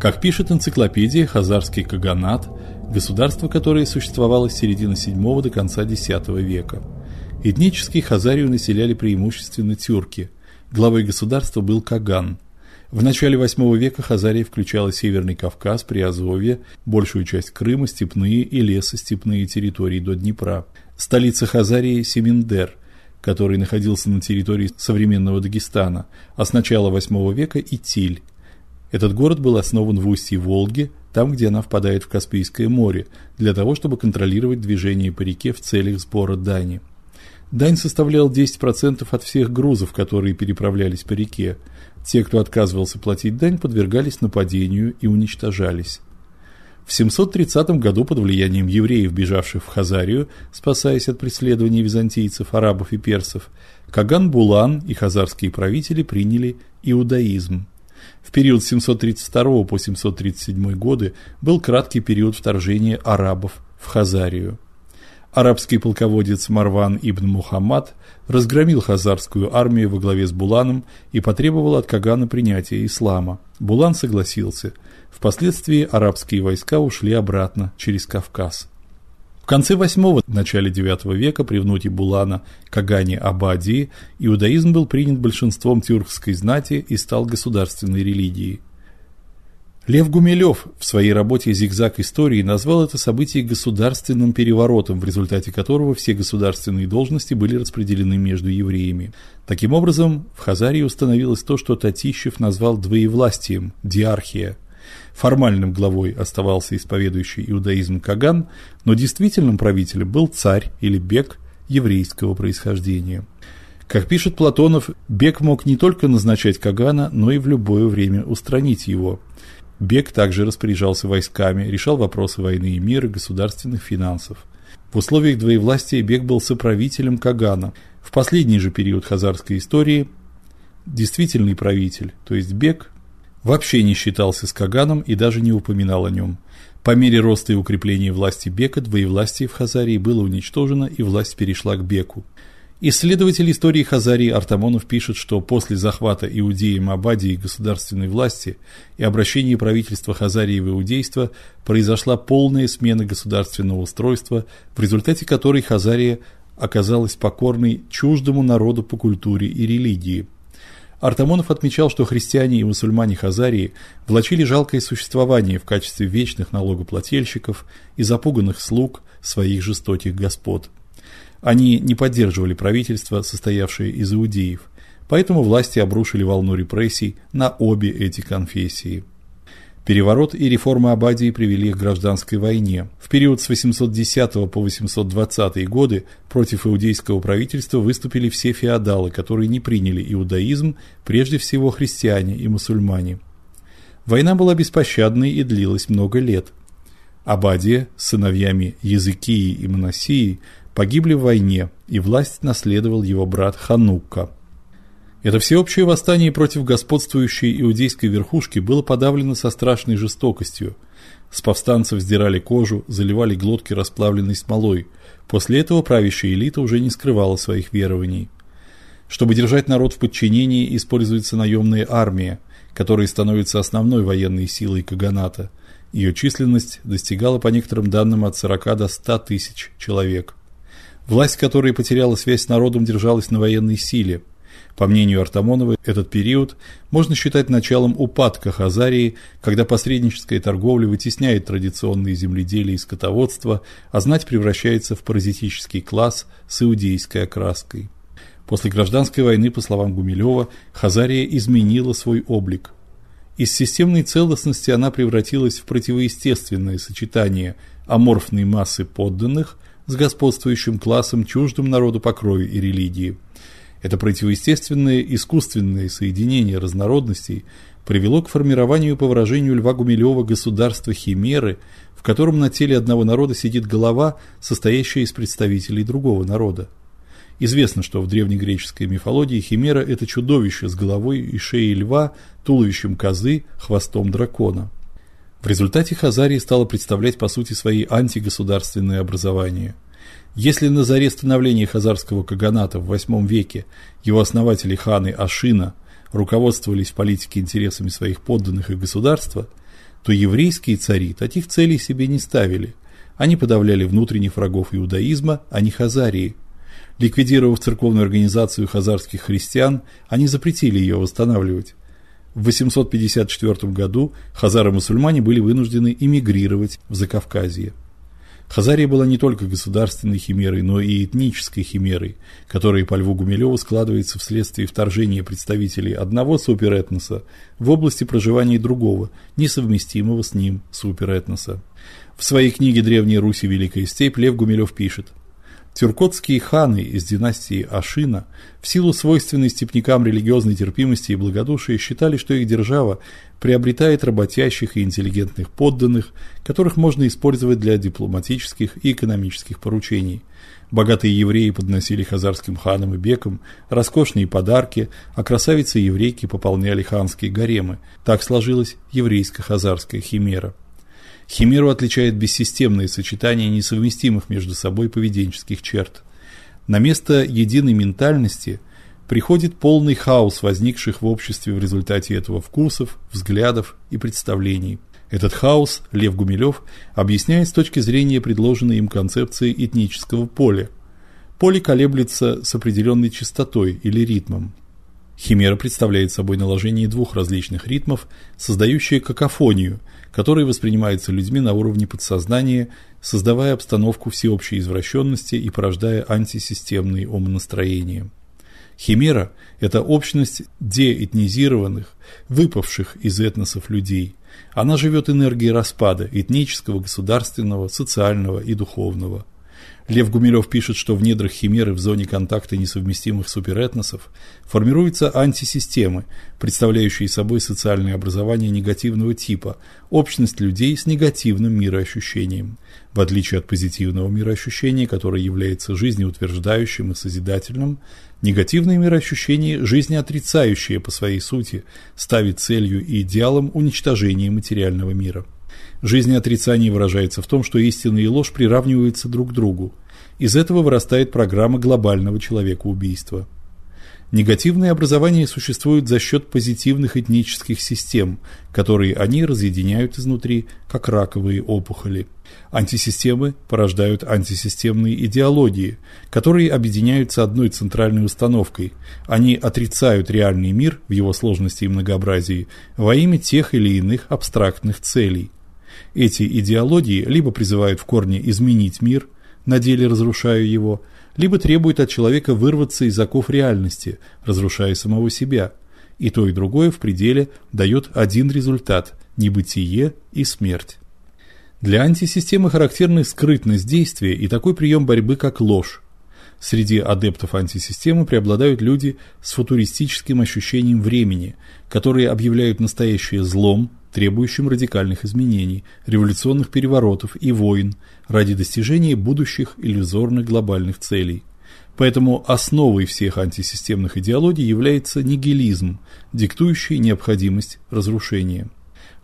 Как пишет энциклопедия, хазарский каганат государство, которое существовало с середины VII до конца X века. Этнически Хазарию населяли преимущественно тюрки. Главой государства был Каган. В начале VIII века Хазария включала Северный Кавказ, Приазовье, большую часть Крыма, степные и лесостепные территории до Днепра. Столица Хазарии Семендер, который находился на территории современного Дагестана, а с начала VIII века Итиль. Этот город был основан в устье Волги, там, где она впадает в Каспийское море, для того, чтобы контролировать движение по реке в целях сбора дани. Дань составлял 10% от всех грузов, которые переправлялись по реке. Те, кто отказывался платить дань, подвергались нападению и уничтожались. В 730 году под влиянием евреев, бежавших в Хазарию, спасаясь от преследований византийцев, арабов и персов, Каган Булан и хазарские правители приняли иудаизм. В период с 732 по 737 годы был краткий период вторжения арабов в Хазарию. Арабский полководец Марван ибн Мухаммад разгромил хазарскую армию во главе с Буланом и потребовал от Кагана принятия ислама. Булан согласился. Впоследствии арабские войска ушли обратно через Кавказ. Конце VIII – начале IX века при внуте Булана Кагане Абадии иудаизм был принят большинством тюркской знати и стал государственной религией. Лев Гумилев в своей работе Зигзаг истории назвал это событие государственным переворотом, в результате которого все государственные должности были распределены между евреями. Таким образом, в Хазарии установилось то, что Татищев назвал двоевластием диархия. Формальным главой оставался исповедующий иудаизм Каган, но действительным правителем был царь или бек еврейского происхождения. Как пишет Платонов, бек мог не только назначать Кагана, но и в любое время устранить его. Бек также распоряжался войсками, решал вопросы войны и мира, государственных финансов. В условиях двоевластия Бек был соправителем Кагана. В последний же период хазарской истории действительный правитель, то есть Бек, вообще не считался с Каганом и даже не упоминал о нем. По мере роста и укрепления власти Бека двоевластие в Хазарии было уничтожено и власть перешла к Беку. Исследователь истории Хазарии Артамонов пишет, что после захвата Иудеем Абадии государственной власти и обращения правительства Хазарии в иудейство произошла полная смена государственного устройства, в результате которой Хазария оказалась покорной чуждому народу по культуре и религии. Артамонов отмечал, что христиане и мусульмане Хазарии влачили жалкое существование в качестве вечных налогоплательщиков и запуганных слуг своих жестоких господ. Они не поддерживали правительство, состоявшее из иудеев, поэтому власти обрушили волну репрессий на обе эти конфессии. Переворот и реформы Абадии привели к гражданской войне. В период с 810 по 820 годы против иудейского правительства выступили все феодалы, которые не приняли иудаизм, прежде всего христиане и мусульмане. Война была беспощадной и длилась много лет. Абадия с сыновьями Языкии и Манасии погибли в войне, и власть наследовал его брат Ханукка. Это всеобщее восстание против господствующей иудейской верхушки было подавлено со страшной жестокостью. С повстанцев сдирали кожу, заливали глотки расплавленной смолой. После этого правящая элита уже не скрывала своих верований. Чтобы держать народ в подчинении, используется наемная армия, которая становится основной военной силой каганата. Ее численность достигала по некоторым данным от 40 до 100 тысяч человек. Власть, которая потеряла связь с народом, держалась на военной силе. По мнению Артамонова, этот период можно считать началом упадка Хазарии, когда посредническая торговля вытесняет традиционные земледелие и скотоводство, а знать превращается в паразитический класс с иудейской окраской. После гражданской войны, по словам Гумилева, Хазария изменила свой облик. Из системной целостности она превратилась в противоестественное сочетание аморфной массы подданных – с господствующим классом, чуждым народу по крови и религии. Это противоестественное искусственное соединение разнородностей привело к формированию, по выражению Льва Гумилева, государства химеры, в котором на теле одного народа сидит голова, состоящая из представителей другого народа. Известно, что в древнегреческой мифологии химера это чудовище с головой и шеей льва, туловищем козы, хвостом дракона. В результате Хазария стала представлять по сути свои антигосударственное образование. Если на заре становления хазарского каганата в VIII веке его основатели ханы Ашина руководствовались в политике интересами своих подданных и государства, то еврейские цари таких целей себе не ставили. Они подавляли внутренних врагов иудаизма, а не хазарии. Ликвидировав церковную организацию хазарских христиан, они запретили ее восстанавливать. В 854 году хазары-мусульмане были вынуждены эмигрировать в Закавказье. Хазария была не только государственной химерой, но и этнической химерой, которая по Льву Гумилеву складывается вследствие вторжения представителей одного суперэтноса в области проживания другого, несовместимого с ним суперэтноса. В своей книге Древняя Русь и Великая степь Лев Гумилев пишет: Тюркотские ханы из династии Ашина в силу свойственной степнякам религиозной терпимости и благодушия считали, что их держава приобретает работящих и интеллигентных подданных, которых можно использовать для дипломатических и экономических поручений. Богатые евреи подносили хазарским ханам и бекам роскошные подарки, а красавицы-еврейки пополняли ханские гаремы. Так сложилась еврейско-хазарская химера. Химеру отличает бессистемное сочетание несовместимых между собой поведенческих черт. На место единой ментальности приходит полный хаос возникших в обществе в результате этого вкусов, взглядов и представлений. Этот хаос Лев Гумилев объясняет с точки зрения предложенной им концепции этнического поля. Поле колеблется с определенной частотой или ритмом. Химера представляет собой наложение двух различных ритмов, создающие какофонию, которая воспринимается людьми на уровне подсознания, создавая обстановку всеобщей извращенности и порождая антисистемные умонастроения. Химера это общность деэтнизированных, выпавших из этносов людей. Она живет энергией распада этнического, государственного, социального и духовного. Лев Гумилев пишет, что в недрах химеры в зоне контакта несовместимых суперэтносов формируются антисистемы, представляющие собой социальное образование негативного типа, общность людей с негативным мироощущением. В отличие от позитивного мироощущения, которое является жизнеутверждающим и созидательным, негативное мироощущение, жизнеотрицающее по своей сути, ставит целью и идеалом уничтожение материального мира. Жизнеотрицание выражается в том, что истина и ложь приравниваются друг к другу. Из этого вырастает программа глобального человекоубийства. Негативные образования существуют за счет позитивных этнических систем, которые они разъединяют изнутри, как раковые опухоли. Антисистемы порождают антисистемные идеологии, которые объединяются одной центральной установкой. Они отрицают реальный мир в его сложности и многообразии во имя тех или иных абстрактных целей. Эти идеологии либо призывают в корне изменить мир, на деле разрушая его, либо требуют от человека вырваться из оков реальности, разрушая самого себя. И то, и другое в пределе дает один результат небытие и смерть. Для антисистемы характерны скрытность действия и такой прием борьбы, как ложь. Среди адептов антисистемы преобладают люди с футуристическим ощущением времени, которые объявляют настоящее злом, требующим радикальных изменений, революционных переворотов и войн ради достижения будущих иллюзорных глобальных целей. Поэтому основой всех антисистемных идеологий является нигилизм, диктующий необходимость разрушения.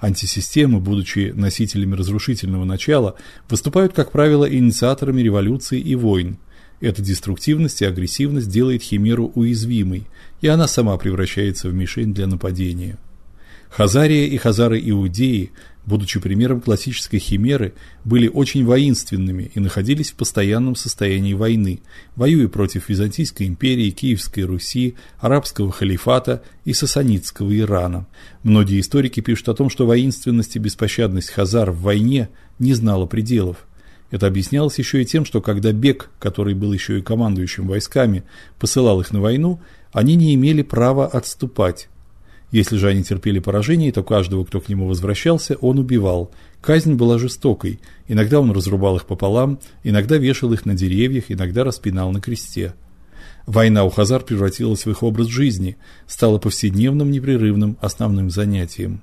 Антисистемы, будучи носителями разрушительного начала, выступают, как правило, инициаторами революций и войн. Эта деструктивность и агрессивность делает химеру уязвимой, и она сама превращается в мишень для нападения. Хазария и хазары-иудеи, будучи примером классической химеры, были очень воинственными и находились в постоянном состоянии войны, воюя против Византийской империи, Киевской Руси, арабского халифата и сасанидского Ирана. Многие историки пишут о том, что воинственность и беспощадность хазар в войне не знала пределов. Это объяснялось еще и тем, что когда Бек, который был еще и командующим войсками, посылал их на войну, они не имели права отступать. Если же они терпели поражение, то каждого, кто к нему возвращался, он убивал. Казнь была жестокой. Иногда он разрубал их пополам, иногда вешал их на деревьях, иногда распинал на кресте. Война у хазар превратилась в их образ жизни, стала повседневным, непрерывным основным занятием.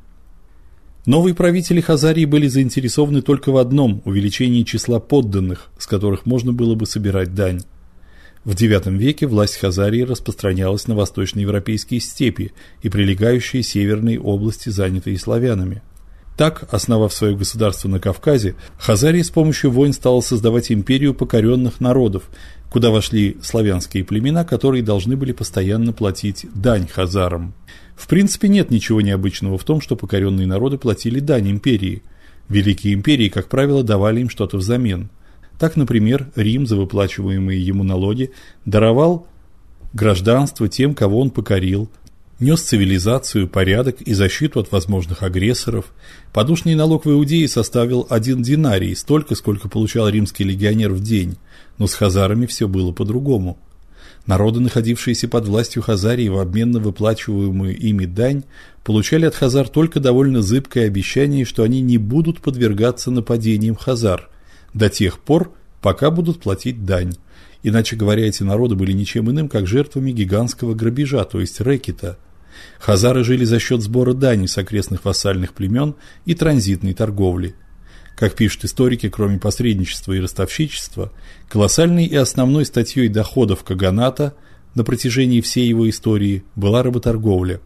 Новые правители Хазарии были заинтересованы только в одном увеличении числа подданных, с которых можно было бы собирать дань. В IX веке власть Хазарии распространялась на восточноевропейские степи и прилегающие северные области, занятые славянами. Так, основав свое государство на Кавказе, Хазария с помощью войн стала создавать империю покоренных народов, куда вошли славянские племена, которые должны были постоянно платить дань хазарам. В принципе, нет ничего необычного в том, что покоренные народы платили дань империи. Великие империи, как правило, давали им что-то взамен. Так, например, Рим за выплачиваемые ему налоги даровал гражданство тем, кого он покорил, нес цивилизацию, порядок и защиту от возможных агрессоров. Подушный налог в Иудее составил один динарий, столько, сколько получал римский легионер в день, но с хазарами все было по-другому. Народы, находившиеся под властью Хазарии в обмен на выплачиваемую ими дань, получали от хазар только довольно зыбкое обещание, что они не будут подвергаться нападениям хазар до тех пор, пока будут платить дань. Иначе говоря, эти народы были ничем иным, как жертвами гигантского грабежа, то есть рэкета. Хазары жили за счет сбора дани с окрестных вассальных племен и транзитной торговли. Как пишут историки, кроме посредничества и ростовщичества, колоссальной и основной статьей доходов Каганата на протяжении всей его истории была работорговля.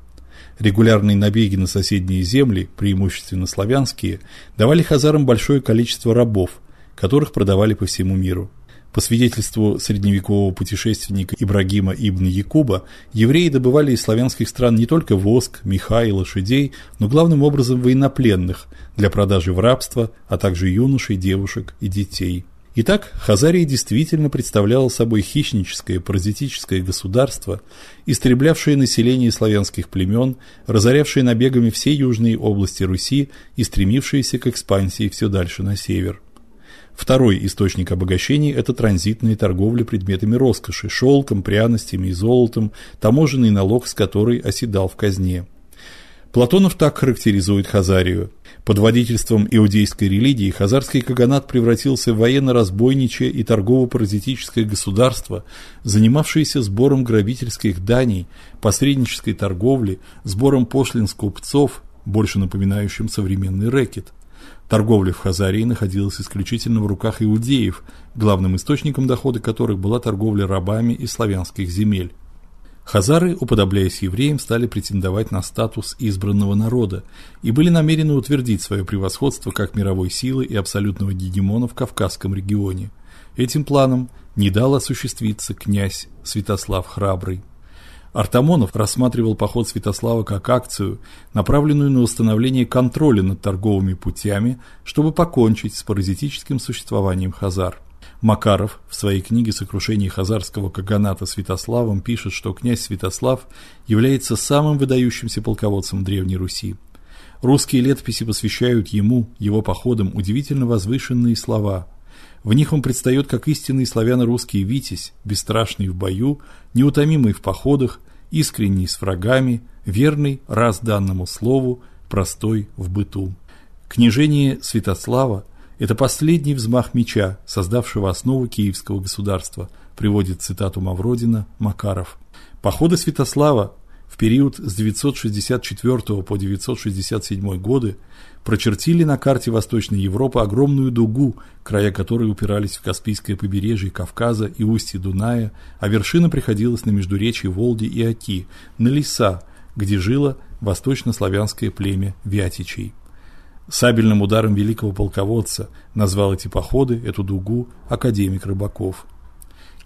Регулярные набеги на соседние земли, преимущественно славянские, давали хазарам большое количество рабов, которых продавали по всему миру. По свидетельству средневекового путешественника Ибрагима ибн Якуба, евреи добывали из славянских стран не только воск, меха и лошадей, но главным образом военнопленных для продажи в рабство, а также юношей, девушек и детей. Итак, Хазария действительно представляла собой хищническое паразитическое государство, истреблявшее население славянских племен, разорявшее набегами все южные области Руси и стремившееся к экспансии все дальше на север. Второй источник обогащения – это транзитная торговля предметами роскоши, шелком, пряностями и золотом, таможенный налог с которой оседал в казне. Платонов так характеризует Хазарию. Под водительством иудейской религии хазарский каганат превратился в военно-разбойничье и торгово-паразитическое государство, занимавшееся сбором грабительских даний, посреднической торговли, сбором пошлин с купцов, больше напоминающим современный рэкет. Торговля в Хазарии находилась исключительно в руках иудеев, главным источником дохода которых была торговля рабами из славянских земель. Хазары, уподобляясь евреям, стали претендовать на статус избранного народа и были намерены утвердить свое превосходство как мировой силы и абсолютного гегемона в Кавказском регионе. Этим планом не дал осуществиться князь Святослав Храбрый. Артамонов рассматривал поход Святослава как акцию, направленную на установление контроля над торговыми путями, чтобы покончить с паразитическим существованием хазар. Макаров в своей книге Сокрушение хазарского каганата Святославом пишет, что князь Святослав является самым выдающимся полководцем Древней Руси. Русские летописи посвящают ему, его походам, удивительно возвышенные слова. В них он предстает как истинный славяно-русский витязь, бесстрашный в бою, неутомимый в походах, искренний с врагами, верный раз данному слову, простой в быту. Княжение Святослава – это последний взмах меча, создавшего основу киевского государства, приводит цитату Мавродина Макаров. Походы Святослава в период с 964 по 967 годы прочертили на карте Восточной Европы огромную дугу, края которой упирались в Каспийское побережье Кавказа и устье Дуная, а вершина приходилась на междуречье Волги и Оки, на леса, где жило восточнославянское племя Вятичей. Сабельным ударом великого полководца назвал эти походы, эту дугу, академик Рыбаков.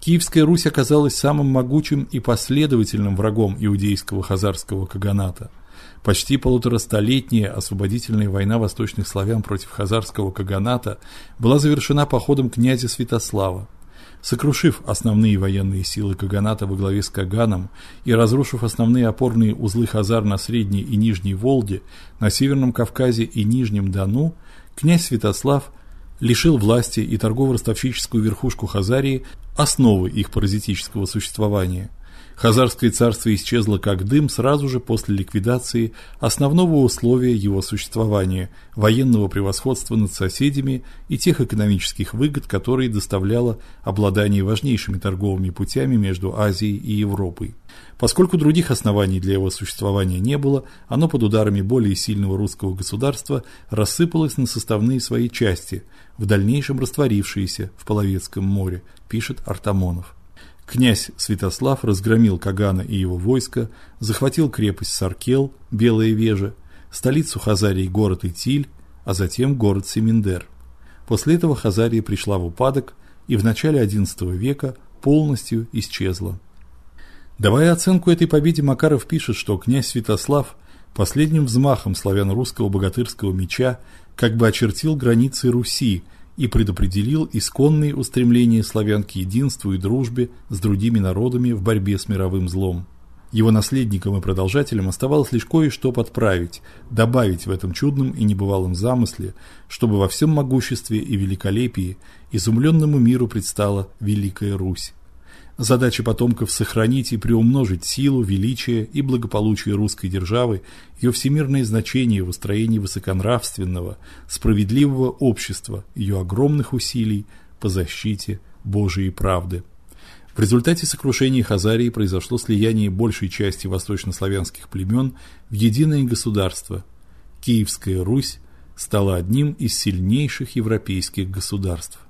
Киевская Русь оказалась самым могучим и последовательным врагом иудейского хазарского каганата. Почти полуторастолетняя освободительная война восточных славян против хазарского каганата была завершена походом князя Святослава. Сокрушив основные военные силы каганата во главе с Каганом и разрушив основные опорные узлы хазар на Средней и Нижней Волге, на Северном Кавказе и Нижнем Дону, князь Святослав лишил власти и торгово-ростовщическую верхушку Хазарии основы их паразитического существования. Хазарское царство исчезло как дым сразу же после ликвидации основного условия его существования военного превосходства над соседями и тех экономических выгод, которые доставляло обладание важнейшими торговыми путями между Азией и Европой. Поскольку других оснований для его существования не было, оно под ударами более сильного русского государства рассыпалось на составные свои части, в дальнейшем растворившиеся в Половецком море, пишет Артамонов. Князь Святослав разгромил Кагана и его войско, захватил крепость Саркел, Белая Вежа, столицу Хазарии город Итиль, а затем город Семендер. После этого Хазария пришла в упадок и в начале XI века полностью исчезла. Давая оценку этой победе, Макаров пишет, что князь Святослав последним взмахом славяно-русского богатырского меча как бы очертил границы Руси и предопределил исконные устремления славян к единству и дружбе с другими народами в борьбе с мировым злом. Его наследникам и продолжателям оставалось лишь кое-что подправить, добавить в этом чудном и небывалом замысле, чтобы во всем могуществе и великолепии изумленному миру предстала великая Русь. Задача потомков сохранить и приумножить силу, величие и благополучие русской державы, ее всемирное значение в устроении высоконравственного, справедливого общества, ее огромных усилий по защите Божией правды. В результате сокрушения Хазарии произошло слияние большей части восточнославянских племен в единое государство. Киевская Русь стала одним из сильнейших европейских государств.